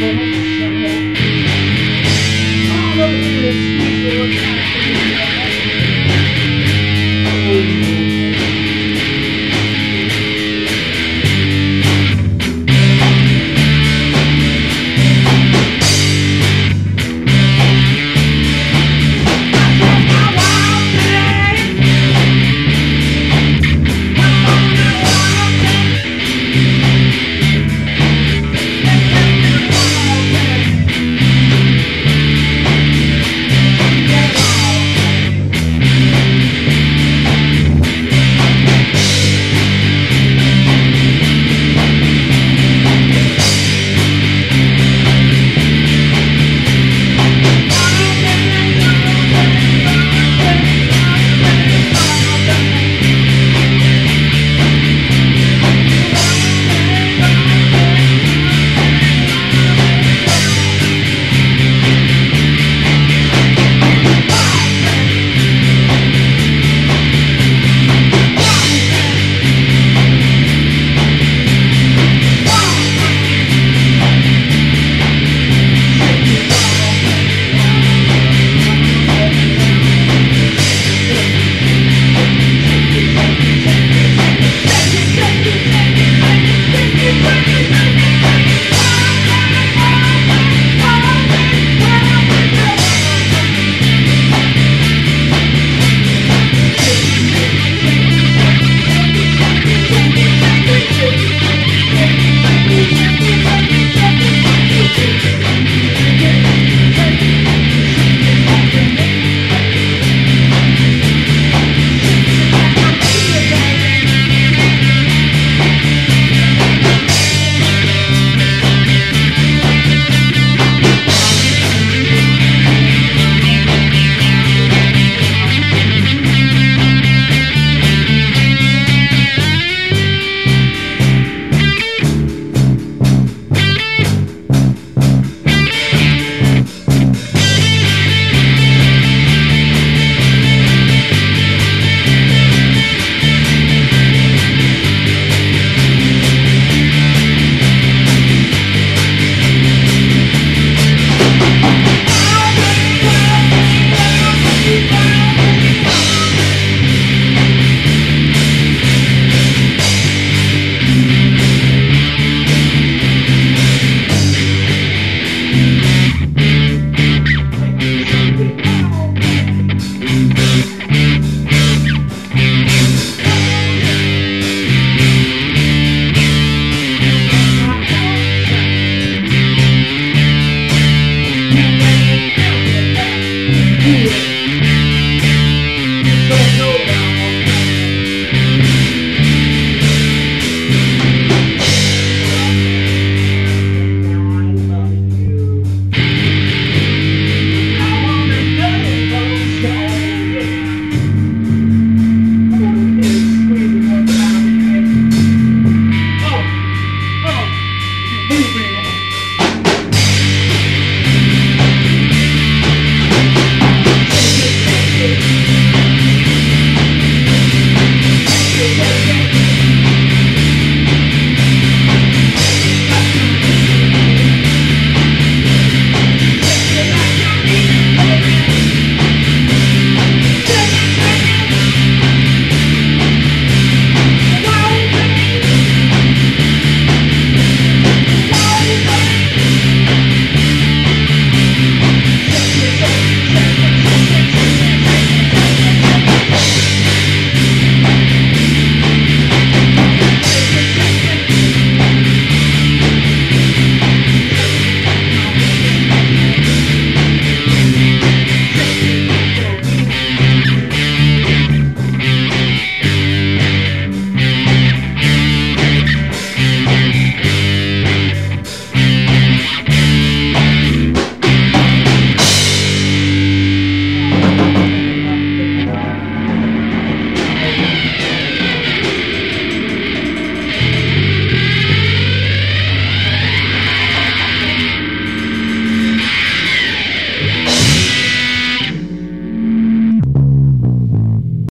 Mm-hmm.